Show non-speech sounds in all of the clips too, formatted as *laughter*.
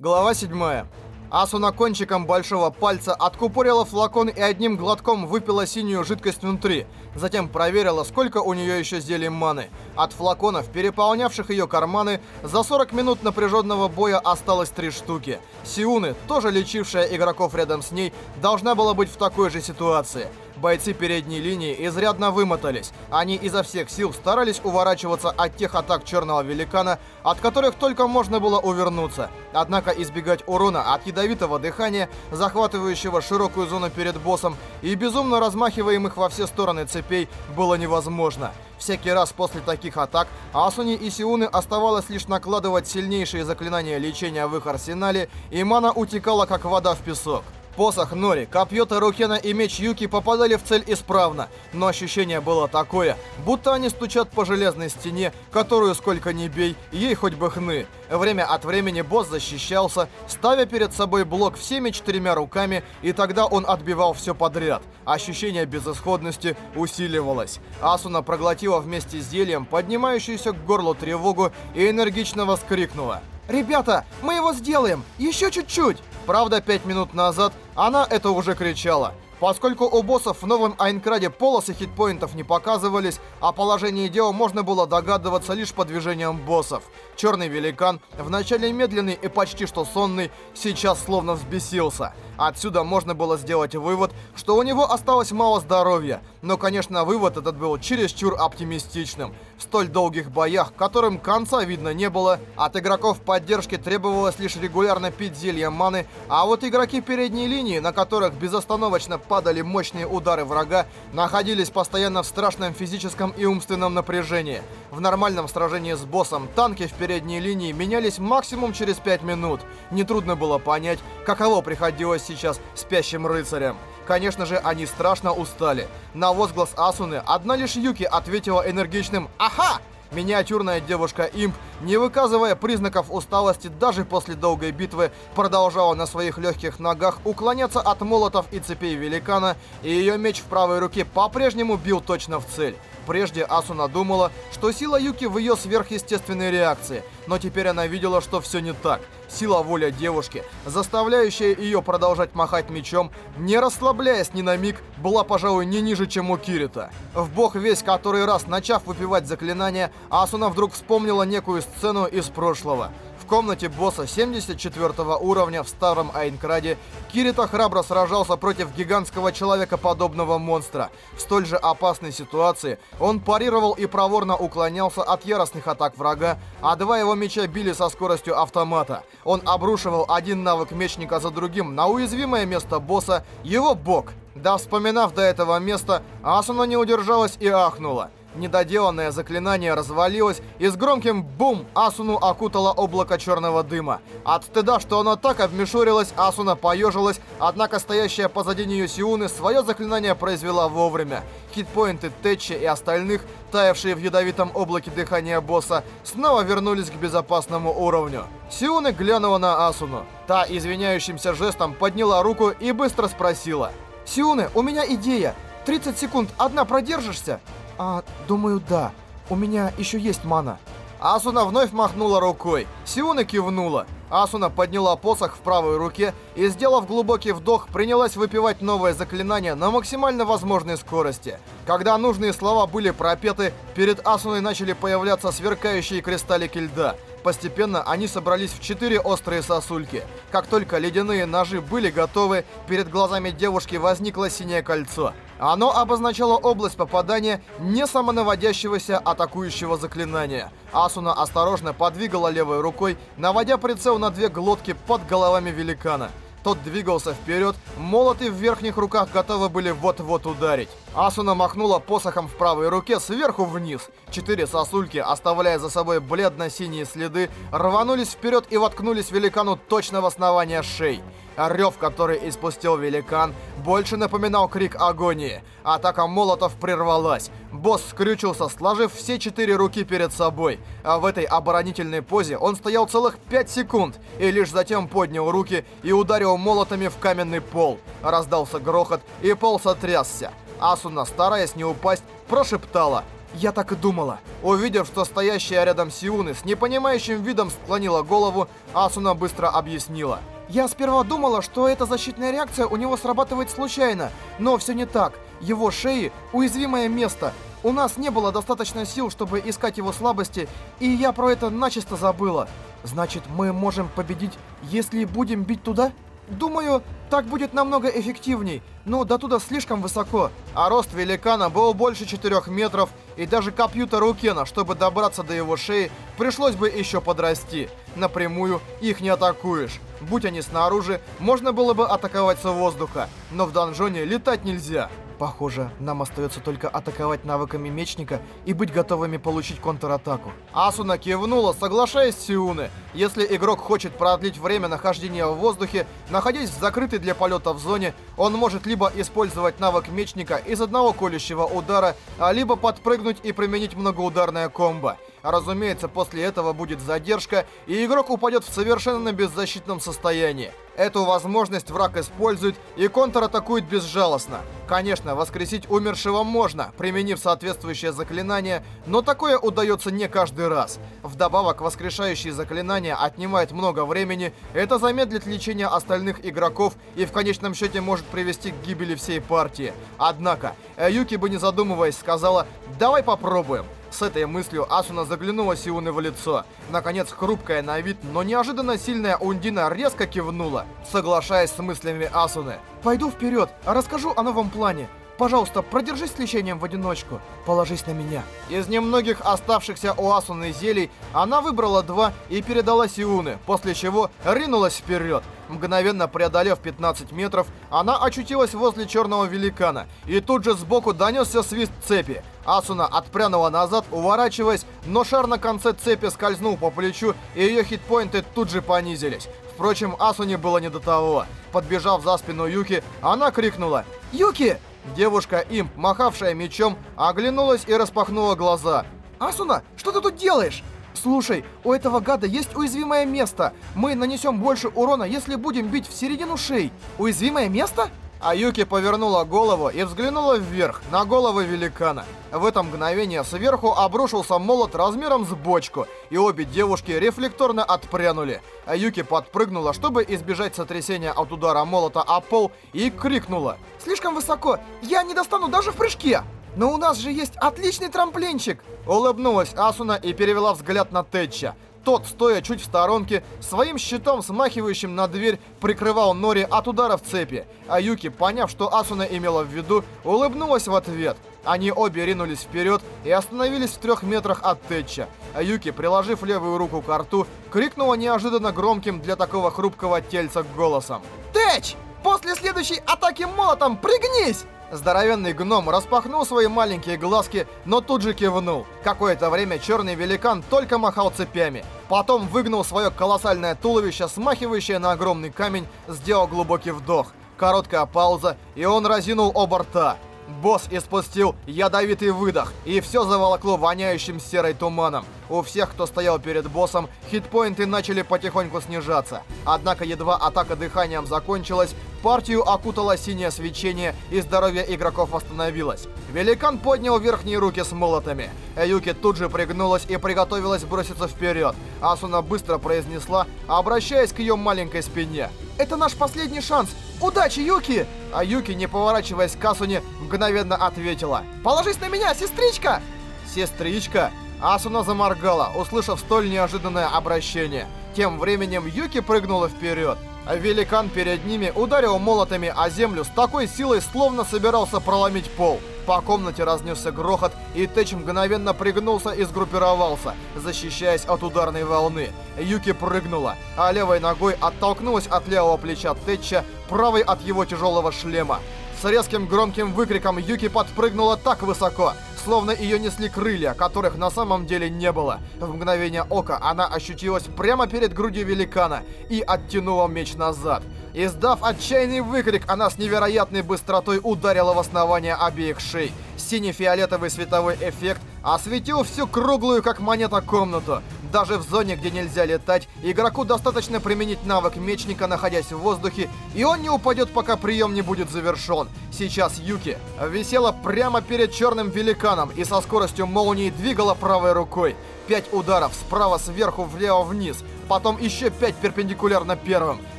Глава 7. Асуна кончиком большого пальца откупорила флакон и одним глотком выпила синюю жидкость внутри. Затем проверила, сколько у нее еще зелий маны. От флаконов, переполнявших ее карманы, за 40 минут напряженного боя осталось три штуки. Сиуны, тоже лечившая игроков рядом с ней, должна была быть в такой же ситуации. Бойцы передней линии изрядно вымотались. Они изо всех сил старались уворачиваться от тех атак Черного Великана, от которых только можно было увернуться. Однако избегать урона от ядовитого дыхания, захватывающего широкую зону перед боссом, и безумно размахиваемых во все стороны цепей, было невозможно. Всякий раз после таких атак Асуни и Сиуны оставалось лишь накладывать сильнейшие заклинания лечения в их арсенале, и мана утекала как вода в песок. Посох Нори, копье Тарукена и меч Юки попадали в цель исправно, но ощущение было такое, будто они стучат по железной стене, которую сколько ни бей, ей хоть бы хны. Время от времени босс защищался, ставя перед собой блок всеми четырьмя руками, и тогда он отбивал все подряд. Ощущение безысходности усиливалось. Асуна проглотила вместе с зельем поднимающуюся к горлу тревогу и энергично воскрикнула. «Ребята, мы его сделаем! Еще чуть-чуть!» Правда, пять минут назад она это уже кричала. Поскольку у боссов в новом Айнкраде полосы хитпоинтов не показывались, о положении дела можно было догадываться лишь по движениям боссов. Черный великан, вначале медленный и почти что сонный, сейчас словно взбесился. Отсюда можно было сделать вывод, что у него осталось мало здоровья. Но, конечно, вывод этот был чересчур оптимистичным. В столь долгих боях, которым конца видно не было, от игроков поддержки требовалось лишь регулярно пить зелья маны, а вот игроки передней линии, на которых безостановочно падали мощные удары врага, находились постоянно в страшном физическом и умственном напряжении. В нормальном сражении с боссом танки в передней линии менялись максимум через 5 минут. Нетрудно было понять, каково приходилось сейчас спящим рыцарям. Конечно же, они страшно устали. На возглас Асуны одна лишь Юки ответила энергичным «Аха!» Миниатюрная девушка-имп, не выказывая признаков усталости даже после долгой битвы, продолжала на своих легких ногах уклоняться от молотов и цепей великана, и ее меч в правой руке по-прежнему бил точно в цель. Прежде Асуна думала, что сила Юки в ее сверхъестественной реакции, но теперь она видела, что все не так. Сила воля девушки, заставляющая ее продолжать махать мечом, не расслабляясь ни на миг, была, пожалуй, не ниже, чем у Кирита. В бог весь который раз, начав выпивать заклинания, Асуна вдруг вспомнила некую сцену из прошлого комнате босса 74 уровня в старом Айнкраде Кирита храбро сражался против гигантского человекоподобного монстра. В столь же опасной ситуации он парировал и проворно уклонялся от яростных атак врага, а два его меча били со скоростью автомата. Он обрушивал один навык мечника за другим на уязвимое место босса, его бок. Да, вспоминав до этого места, Асуна не удержалась и ахнула. Недоделанное заклинание развалилось, и с громким бум Асуну окутало облако черного дыма. От стыда, что оно так обмешурилось, Асуна поежилась, однако стоящая позади нее Сиуны свое заклинание произвела вовремя. Хитпоинты Тэтчи и остальных, таявшие в ядовитом облаке дыхания босса, снова вернулись к безопасному уровню. Сиуны глянула на Асуну. Та извиняющимся жестом подняла руку и быстро спросила. «Сиуны, у меня идея. 30 секунд, одна продержишься?» «А, думаю, да. У меня еще есть мана». Асуна вновь махнула рукой. Сиуна кивнула. Асуна подняла посох в правой руке и, сделав глубокий вдох, принялась выпивать новое заклинание на максимально возможной скорости. Когда нужные слова были пропеты, перед Асуной начали появляться сверкающие кристаллики льда – Постепенно они собрались в четыре острые сосульки. Как только ледяные ножи были готовы, перед глазами девушки возникло синее кольцо. Оно обозначало область попадания не самонаводящегося атакующего заклинания. Асуна осторожно подвигала левой рукой, наводя прицел на две глотки под головами великана. Тот двигался вперед, молоты в верхних руках готовы были вот-вот ударить. Асуна махнула посохом в правой руке сверху вниз. Четыре сосульки, оставляя за собой бледно-синие следы, рванулись вперед и воткнулись великану точно в основание шеи. Рев, который испустил великан, больше напоминал крик агонии. Атака молотов прервалась. Босс скрючился, сложив все четыре руки перед собой. А в этой оборонительной позе он стоял целых пять секунд и лишь затем поднял руки и ударил молотами в каменный пол. Раздался грохот, и пол сотрясся. Асуна, стараясь не упасть, прошептала Я так и думала. Увидев, что стоящая рядом Сиуны с непонимающим видом склонила голову, Асуна быстро объяснила. Я сперва думала, что эта защитная реакция у него срабатывает случайно, но все не так. Его шеи – уязвимое место. У нас не было достаточно сил, чтобы искать его слабости, и я про это начисто забыла. Значит, мы можем победить, если будем бить туда? Думаю, так будет намного эффективней, но до туда слишком высоко. А рост великана был больше 4 метров, и даже компьютеру Кена, чтобы добраться до его шеи, пришлось бы еще подрасти. Напрямую их не атакуешь. Будь они снаружи, можно было бы атаковать с воздуха, но в донжоне летать нельзя. Похоже, нам остается только атаковать навыками мечника и быть готовыми получить контратаку. Асуна кивнула, соглашаясь с Сиуны. Если игрок хочет продлить время нахождения в воздухе, находясь в закрытой для полета в зоне, он может либо использовать навык мечника из одного колющего удара, а либо подпрыгнуть и применить многоударное комбо. Разумеется, после этого будет задержка, и игрок упадет в совершенно беззащитном состоянии. Эту возможность враг использует и контратакует безжалостно. Конечно, воскресить умершего можно, применив соответствующее заклинание, но такое удается не каждый раз. Вдобавок, воскрешающие заклинания отнимают много времени, это замедлит лечение остальных игроков и в конечном счете может привести к гибели всей партии. Однако, Юки бы не задумываясь сказала «давай попробуем». С этой мыслью Асуна заглянула Сиуны в лицо. Наконец, хрупкая на вид, но неожиданно сильная Ундина резко кивнула, соглашаясь с мыслями Асуны. «Пойду вперед, расскажу о новом плане. Пожалуйста, продержись с лечением в одиночку. Положись на меня. Из немногих оставшихся у Асуны зелий, она выбрала два и передала Сиуны, после чего ринулась вперед. Мгновенно преодолев 15 метров, она очутилась возле черного великана, и тут же сбоку донесся свист цепи. Асуна отпрянула назад, уворачиваясь, но шар на конце цепи скользнул по плечу, и ее хитпоинты тут же понизились. Впрочем, Асуне было не до того. Подбежав за спину Юки, она крикнула «Юки!» Девушка-имп, махавшая мечом, оглянулась и распахнула глаза. «Асуна, что ты тут делаешь?» «Слушай, у этого гада есть уязвимое место. Мы нанесем больше урона, если будем бить в середину шеи. Уязвимое место?» Аюки повернула голову и взглянула вверх, на головы великана. В это мгновение сверху обрушился молот размером с бочку, и обе девушки рефлекторно отпрянули. Аюки подпрыгнула, чтобы избежать сотрясения от удара молота о пол, и крикнула. «Слишком высоко! Я не достану даже в прыжке!» «Но у нас же есть отличный трамплинчик!» Улыбнулась Асуна и перевела взгляд на Тэтча. Тот, стоя чуть в сторонке, своим щитом, смахивающим на дверь, прикрывал Нори от удара в цепи. А Юки, поняв, что Асуна имела в виду, улыбнулась в ответ. Они обе ринулись вперед и остановились в трех метрах от Тэтча. А Юки, приложив левую руку к рту, крикнула неожиданно громким для такого хрупкого тельца голосом. «Тэтч! После следующей атаки молотом пригнись!» Здоровенный гном распахнул свои маленькие глазки, но тут же кивнул. Какое-то время черный великан только махал цепями. Потом выгнул свое колоссальное туловище, смахивающее на огромный камень, сделал глубокий вдох. Короткая пауза, и он разинул оба рта. Босс испустил ядовитый выдох, и все заволокло воняющим серой туманом. У всех, кто стоял перед боссом, хитпоинты начали потихоньку снижаться. Однако едва атака дыханием закончилась, партию окутало синее свечение, и здоровье игроков восстановилось. Великан поднял верхние руки с молотами. Эюки тут же пригнулась и приготовилась броситься вперед. Асуна быстро произнесла, обращаясь к ее маленькой спине. «Это наш последний шанс! Удачи, Юки!» А Юки, не поворачиваясь к Асуне, мгновенно ответила. «Положись на меня, сестричка!» «Сестричка?» Асуна заморгала, услышав столь неожиданное обращение. Тем временем Юки прыгнула вперед. Великан перед ними ударил молотами о землю с такой силой, словно собирался проломить пол. По комнате разнесся грохот, и Тэч мгновенно пригнулся и сгруппировался, защищаясь от ударной волны. Юки прыгнула, а левой ногой оттолкнулась от левого плеча Тэтча, правой от его тяжелого шлема. С резким громким выкриком Юки подпрыгнула так высоко, словно ее несли крылья, которых на самом деле не было. В мгновение ока она ощутилась прямо перед грудью великана и оттянула меч назад. Издав отчаянный выкрик, она с невероятной быстротой ударила в основание обеих шей. Синий-фиолетовый световой эффект осветил всю круглую, как монета, комнату. Даже в зоне, где нельзя летать, игроку достаточно применить навык мечника, находясь в воздухе, и он не упадет, пока прием не будет завершен. Сейчас Юки висела прямо перед черным великаном и со скоростью молнии двигала правой рукой. Пять ударов справа сверху влево вниз, потом еще пять перпендикулярно первым.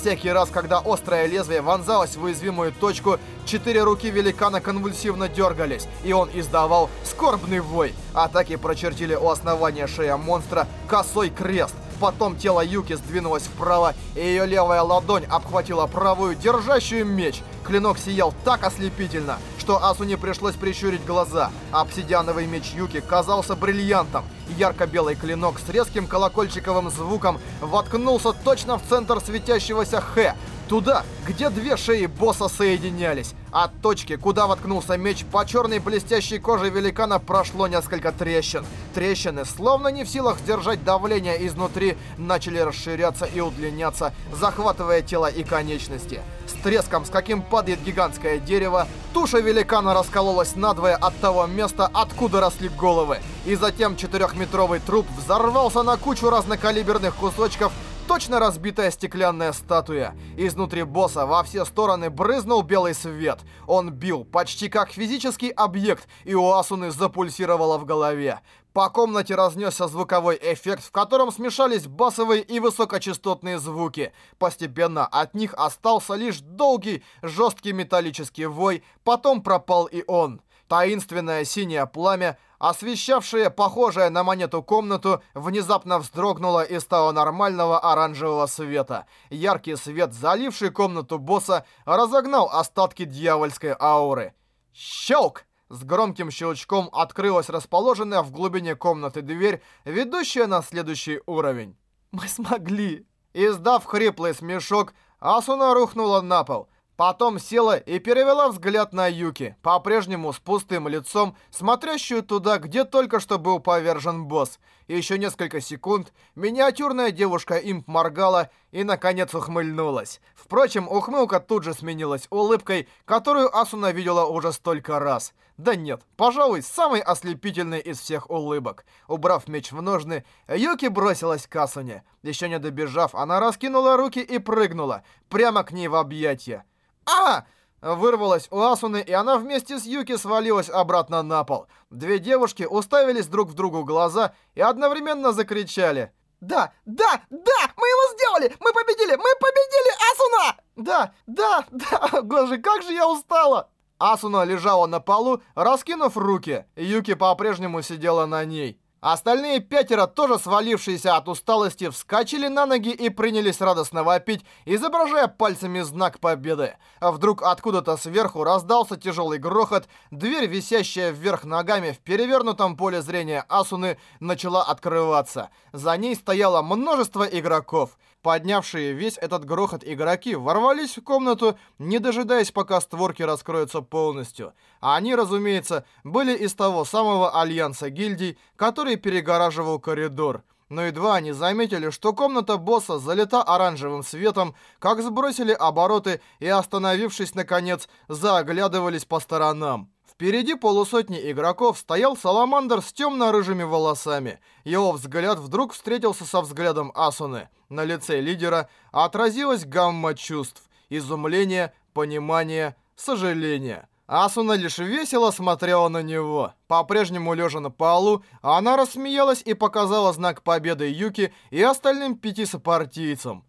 Всякий раз, когда острое лезвие вонзалось в уязвимую точку, четыре руки великана конвульсивно дергались, и он издавал скорбный вой. Атаки прочертили у основания шея монстра косой крест. Потом тело Юки сдвинулось вправо, и ее левая ладонь обхватила правую, держащую меч. Клинок сиял так ослепительно, что Асуне пришлось прищурить глаза. Обсидиановый меч Юки казался бриллиантом. Ярко-белый клинок с резким колокольчиковым звуком воткнулся точно в центр светящегося Х, Туда, где две шеи босса соединялись. От точки, куда воткнулся меч, по черной блестящей коже великана прошло несколько трещин. Трещины, словно не в силах сдержать давление изнутри, начали расширяться и удлиняться, захватывая тело и конечности. Треском, с каким падает гигантское дерево, туша великана раскололась надвое от того места, откуда росли головы. И затем четырехметровый труп взорвался на кучу разнокалиберных кусочков, точно разбитая стеклянная статуя. Изнутри босса во все стороны брызнул белый свет. Он бил почти как физический объект, и у Асуны запульсировало в голове. По комнате разнесся звуковой эффект, в котором смешались басовые и высокочастотные звуки. Постепенно от них остался лишь долгий, жесткий металлический вой, потом пропал и он. Таинственное синее пламя, освещавшее похожее на монету комнату, внезапно вздрогнуло и стало нормального оранжевого света. Яркий свет, заливший комнату босса, разогнал остатки дьявольской ауры. Щелк! С громким щелчком открылась расположенная в глубине комнаты дверь, ведущая на следующий уровень. «Мы смогли!» Издав хриплый смешок, Асуна рухнула на пол – Потом села и перевела взгляд на Юки, по-прежнему с пустым лицом, смотрящую туда, где только что был повержен босс. Еще несколько секунд миниатюрная девушка-имп моргала и, наконец, ухмыльнулась. Впрочем, ухмылка тут же сменилась улыбкой, которую Асуна видела уже столько раз. Да нет, пожалуй, самый ослепительный из всех улыбок. Убрав меч в ножны, Юки бросилась к Асуне. Еще не добежав, она раскинула руки и прыгнула, прямо к ней в объятия. «А!» Вырвалась у Асуны, и она вместе с Юки свалилась обратно на пол. Две девушки уставились друг в другу глаза и одновременно закричали. «Да, да, да! Мы его сделали! Мы победили! Мы победили, Асуна!» «Да, да, да! *laughs* Боже, как же я устала!» Асуна лежала на полу, раскинув руки. Юки по-прежнему сидела на ней. Остальные пятеро, тоже свалившиеся от усталости, вскочили на ноги и принялись радостно вопить, изображая пальцами знак победы. А вдруг откуда-то сверху раздался тяжелый грохот, дверь, висящая вверх ногами в перевернутом поле зрения Асуны, начала открываться. За ней стояло множество игроков. Поднявшие весь этот грохот игроки ворвались в комнату, не дожидаясь, пока створки раскроются полностью. А они, разумеется, были из того самого альянса гильдий, который перегораживал коридор. Но едва они заметили, что комната босса залита оранжевым светом, как сбросили обороты и, остановившись наконец, заоглядывались по сторонам. Впереди полусотни игроков стоял Саламандр с темно-рыжими волосами. Его взгляд вдруг встретился со взглядом Асуны. На лице лидера отразилась гамма чувств. Изумление, понимание, сожаление. Асуна лишь весело смотрела на него. По-прежнему лежа на полу, она рассмеялась и показала знак победы Юки и остальным пяти сопартийцам.